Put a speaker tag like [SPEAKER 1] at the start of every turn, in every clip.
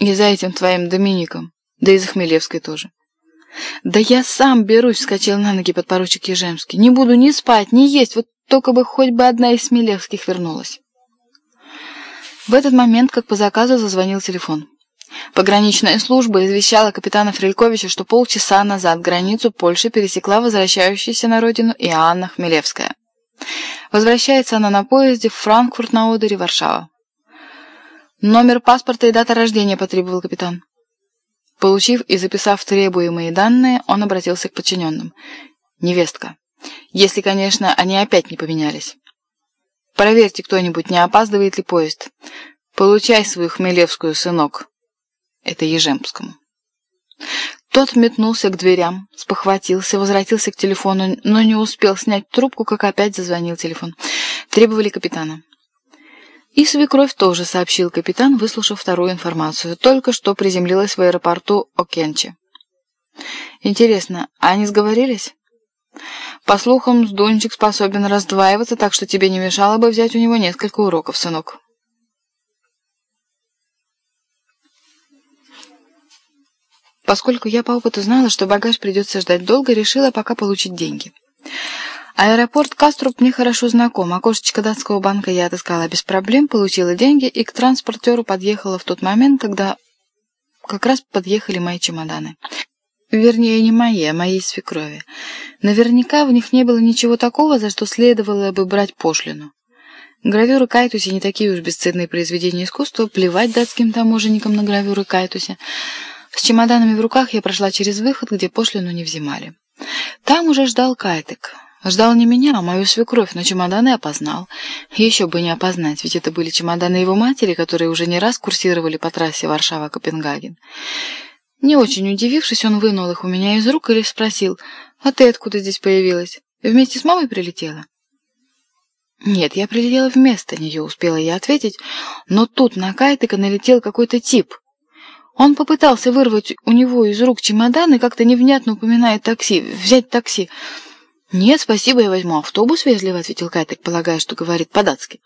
[SPEAKER 1] И за этим твоим Домиником, да и за Хмелевской тоже. «Да я сам берусь», — вскочил на ноги подпоручик Ежемский. «Не буду ни спать, ни есть, вот только бы хоть бы одна из Смелевских вернулась». В этот момент, как по заказу, зазвонил телефон. Пограничная служба извещала капитана Фрельковича, что полчаса назад границу Польши пересекла возвращающаяся на родину Иоанна Хмелевская. Возвращается она на поезде в Франкфурт на Одере, Варшава. «Номер паспорта и дата рождения», — потребовал капитан. Получив и записав требуемые данные, он обратился к подчиненным. «Невестка. Если, конечно, они опять не поменялись. Проверьте кто-нибудь, не опаздывает ли поезд. Получай свою хмелевскую, сынок». Это Ежемскому. Тот метнулся к дверям, спохватился, возвратился к телефону, но не успел снять трубку, как опять зазвонил телефон. Требовали капитана. И свекровь тоже, сообщил капитан, выслушав вторую информацию. Только что приземлилась в аэропорту Окенчи. Интересно, они сговорились? По слухам, Сдунчик способен раздваиваться, так что тебе не мешало бы взять у него несколько уроков, сынок. Поскольку я по опыту знала, что багаж придется ждать долго, решила пока получить деньги. Аэропорт Каструп мне хорошо знаком. Окошечко датского банка я отыскала без проблем, получила деньги и к транспортеру подъехала в тот момент, когда как раз подъехали мои чемоданы. Вернее, не мои, а моей свекрови. Наверняка в них не было ничего такого, за что следовало бы брать пошлину. Гравюры Кайтуси не такие уж бесценные произведения искусства, плевать датским таможенникам на гравюры Кайтуси. С чемоданами в руках я прошла через выход, где пошлину не взимали. Там уже ждал Кайтек. Ждал не меня, а мою свекровь, но чемоданы опознал. Еще бы не опознать, ведь это были чемоданы его матери, которые уже не раз курсировали по трассе Варшава-Копенгаген. Не очень удивившись, он вынул их у меня из рук и лишь спросил, «А ты откуда здесь появилась? Вместе с мамой прилетела?» «Нет, я прилетела вместо нее», — успела я ответить, но тут на Кайтека налетел какой-то тип — он попытался вырвать у него из рук чемодан и как-то невнятно упоминает такси, взять такси. «Нет, спасибо, я возьму автобус», — вежливо ответил Кайтек, полагая, что говорит по-датски.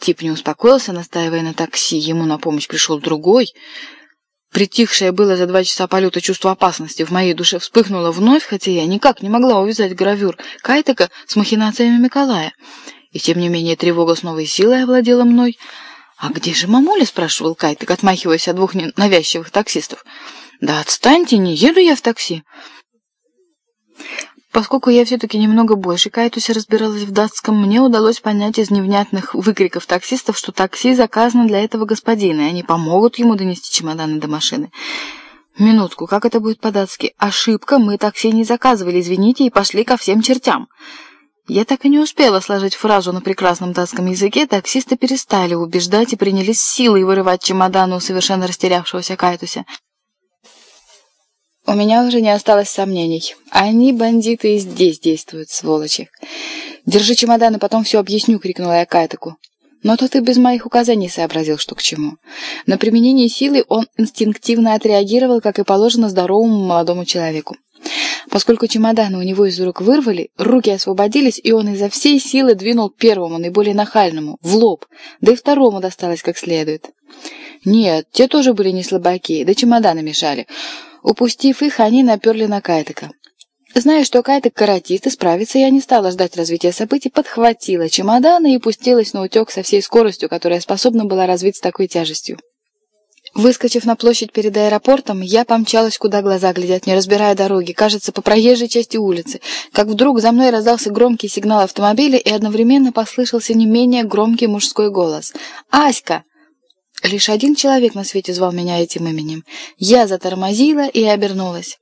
[SPEAKER 1] Тип не успокоился, настаивая на такси. Ему на помощь пришел другой. Притихшее было за два часа полета чувство опасности в моей душе вспыхнуло вновь, хотя я никак не могла увязать гравюр Кайтека с махинациями Миколая. И тем не менее тревога с новой силой овладела мной — «А где же мамуля?» — спрашивал Кайтек, отмахиваясь от двух навязчивых таксистов. «Да отстаньте, не еду я в такси». Поскольку я все-таки немного больше Кайтусе разбиралась в датском, мне удалось понять из невнятных выкриков таксистов, что такси заказано для этого господина, и они помогут ему донести чемоданы до машины. Минутку, как это будет по-датски? Ошибка, мы такси не заказывали, извините, и пошли ко всем чертям. Я так и не успела сложить фразу на прекрасном датском языке, таксисты перестали убеждать и принялись силой вырывать чемодан у совершенно растерявшегося Кайтуся. У меня уже не осталось сомнений. Они, бандиты, и здесь действуют, сволочи. «Держи чемодан, и потом все объясню», — крикнула я Кайтеку. Но тот и без моих указаний сообразил, что к чему. На применение силы он инстинктивно отреагировал, как и положено здоровому молодому человеку. Поскольку чемоданы у него из рук вырвали, руки освободились, и он изо всей силы двинул первому, наиболее нахальному, в лоб, да и второму досталось как следует. Нет, те тоже были не слабаки, да чемоданы мешали. Упустив их, они наперли на Кайтека. Зная, что Кайтек каратист и справится, я не стала ждать развития событий, подхватила чемоданы и пустилась на утек со всей скоростью, которая способна была развить с такой тяжестью. Выскочив на площадь перед аэропортом, я помчалась, куда глаза глядят, не разбирая дороги, кажется, по проезжей части улицы, как вдруг за мной раздался громкий сигнал автомобиля и одновременно послышался не менее громкий мужской голос. «Аська!» Лишь один человек на свете звал меня этим именем. Я затормозила и обернулась.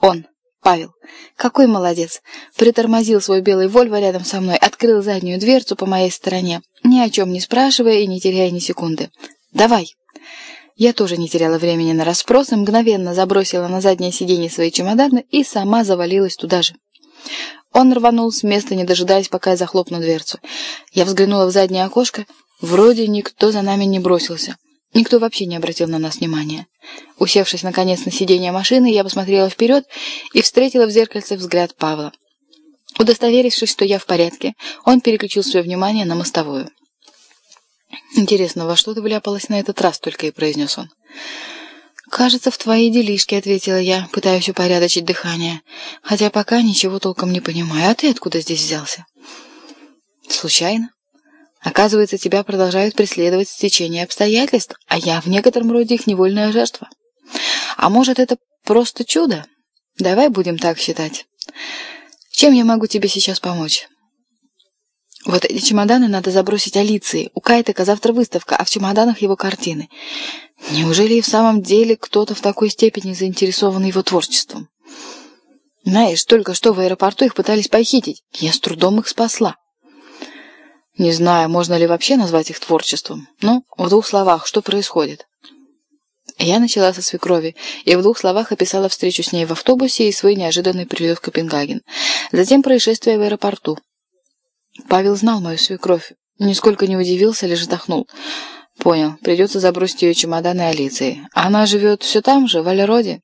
[SPEAKER 1] Он, Павел. Какой молодец. Притормозил свой белый Вольво рядом со мной, открыл заднюю дверцу по моей стороне, ни о чем не спрашивая и не теряя ни секунды. «Давай!» Я тоже не теряла времени на расспросы, мгновенно забросила на заднее сиденье свои чемоданы и сама завалилась туда же. Он рванул с места, не дожидаясь, пока я захлопну дверцу. Я взглянула в заднее окошко. Вроде никто за нами не бросился. Никто вообще не обратил на нас внимания. Усевшись, наконец, на сиденье машины, я посмотрела вперед и встретила в зеркальце взгляд Павла. Удостоверившись, что я в порядке, он переключил свое внимание на мостовую. «Интересно, во что ты вляпалась на этот раз?» — только и произнес он. «Кажется, в твои делишки», — ответила я, пытаясь упорядочить дыхание. «Хотя пока ничего толком не понимаю. А ты откуда здесь взялся?» «Случайно. Оказывается, тебя продолжают преследовать стечение обстоятельств, а я в некотором роде их невольная жертва. А может, это просто чудо? Давай будем так считать. Чем я могу тебе сейчас помочь?» Вот эти чемоданы надо забросить Алиции. У Кайтека завтра выставка, а в чемоданах его картины. Неужели и в самом деле кто-то в такой степени заинтересован его творчеством? Знаешь, только что в аэропорту их пытались похитить. Я с трудом их спасла. Не знаю, можно ли вообще назвать их творчеством. Ну, в двух словах, что происходит? Я начала со свекрови и в двух словах описала встречу с ней в автобусе и свой неожиданный прилет в Копенгаген. Затем происшествие в аэропорту. Павел знал мою свекровь. Нисколько не удивился, лишь вздохнул. Понял, придется забросить ее чемоданы Алиции. Она живет все там же, в Алероде?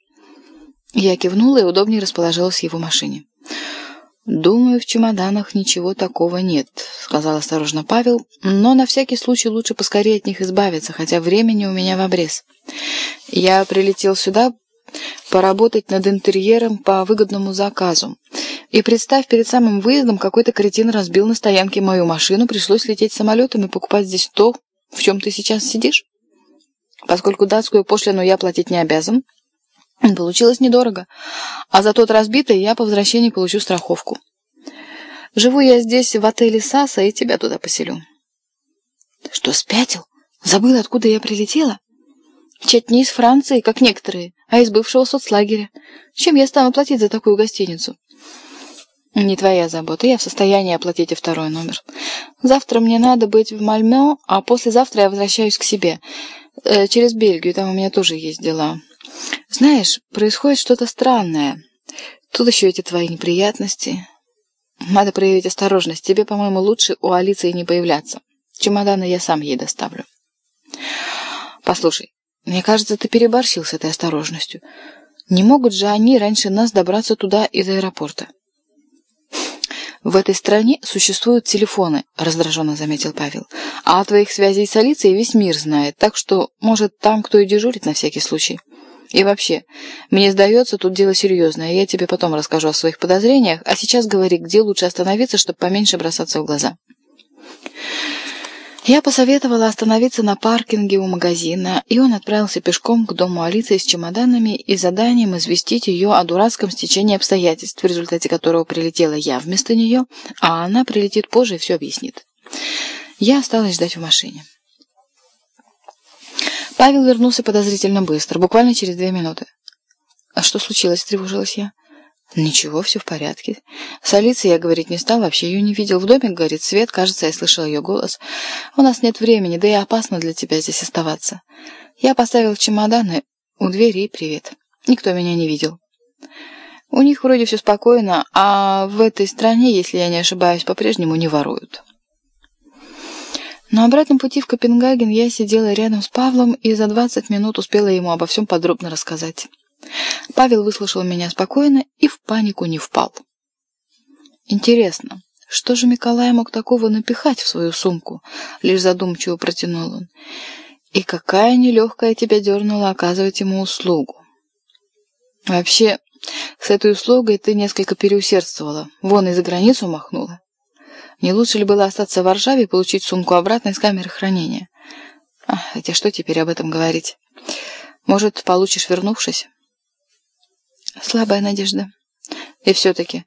[SPEAKER 1] Я кивнула и удобнее расположилась в его машине. «Думаю, в чемоданах ничего такого нет», — сказал осторожно Павел, «но на всякий случай лучше поскорее от них избавиться, хотя времени у меня в обрез. Я прилетел сюда поработать над интерьером по выгодному заказу. И представь, перед самым выездом какой-то кретин разбил на стоянке мою машину, пришлось лететь самолетом и покупать здесь то, в чем ты сейчас сидишь. Поскольку датскую пошлину я платить не обязан, получилось недорого, а за тот разбитый я по возвращении получу страховку. Живу я здесь в отеле Саса и тебя туда поселю. Что, спятил? Забыл, откуда я прилетела? Чуть не из Франции, как некоторые, а из бывшего соцлагеря. Чем я стану платить за такую гостиницу? «Не твоя забота. Я в состоянии оплатить и второй номер. Завтра мне надо быть в Мальме, а послезавтра я возвращаюсь к себе. Э, через Бельгию, там у меня тоже есть дела. Знаешь, происходит что-то странное. Тут еще эти твои неприятности. Надо проявить осторожность. Тебе, по-моему, лучше у Алиции не появляться. Чемоданы я сам ей доставлю». «Послушай, мне кажется, ты переборщил с этой осторожностью. Не могут же они раньше нас добраться туда из аэропорта?» «В этой стране существуют телефоны», — раздраженно заметил Павел. «А о твоих связей с Алицией весь мир знает, так что, может, там кто и дежурит на всякий случай. И вообще, мне сдается, тут дело серьезное, я тебе потом расскажу о своих подозрениях, а сейчас говори, где лучше остановиться, чтобы поменьше бросаться в глаза». Я посоветовала остановиться на паркинге у магазина, и он отправился пешком к дому Алисы с чемоданами и заданием известить ее о дурацком стечении обстоятельств, в результате которого прилетела я вместо нее, а она прилетит позже и все объяснит. Я осталась ждать в машине. Павел вернулся подозрительно быстро, буквально через две минуты. «А что случилось?» – тревожилась я. «Ничего, все в порядке. С Алицей я говорить не стал, вообще ее не видел. В доме горит свет, кажется, я слышал ее голос. У нас нет времени, да и опасно для тебя здесь оставаться. Я поставил чемоданы у двери и привет. Никто меня не видел. У них вроде все спокойно, а в этой стране, если я не ошибаюсь, по-прежнему не воруют». На обратном пути в Копенгаген я сидела рядом с Павлом и за 20 минут успела ему обо всем подробно рассказать. Павел выслушал меня спокойно и в панику не впал. Интересно, что же Николай мог такого напихать в свою сумку? Лишь задумчиво протянул он. И какая нелегкая тебя дернула оказывать ему услугу. Вообще, с этой услугой ты несколько переусердствовала. Вон и за границу махнула. Не лучше ли было остаться в Варшаве и получить сумку обратно из камеры хранения? А, хотя что теперь об этом говорить? Может, получишь, вернувшись? Слабая надежда. И все-таки.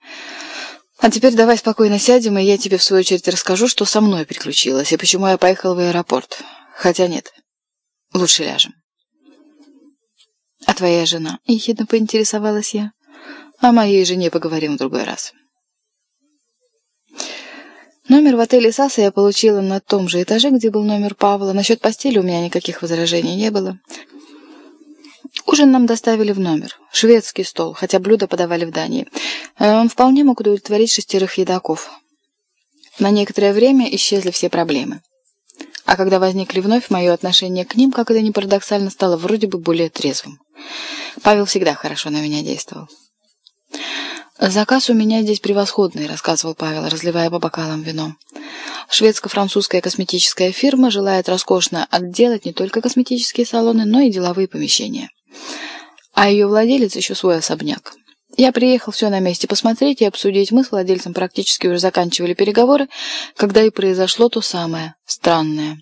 [SPEAKER 1] А теперь давай спокойно сядем, и я тебе в свою очередь расскажу, что со мной приключилось, и почему я поехал в аэропорт. Хотя нет, лучше ляжем. А твоя жена? Ехидно поинтересовалась я. О моей жене поговорим в другой раз. Номер в отеле «Саса» я получила на том же этаже, где был номер Павла. Насчет постели у меня никаких возражений не было. Ужин нам доставили в номер. Шведский стол, хотя блюда подавали в Дании. Э, он вполне мог удовлетворить шестерых едоков. На некоторое время исчезли все проблемы. А когда возникли вновь, мое отношение к ним, как это ни парадоксально, стало вроде бы более трезвым. Павел всегда хорошо на меня действовал. «Заказ у меня здесь превосходный», — рассказывал Павел, разливая по бокалам вино. «Шведско-французская косметическая фирма желает роскошно отделать не только косметические салоны, но и деловые помещения. А ее владелец еще свой особняк. Я приехал все на месте посмотреть и обсудить. Мы с владельцем практически уже заканчивали переговоры, когда и произошло то самое странное.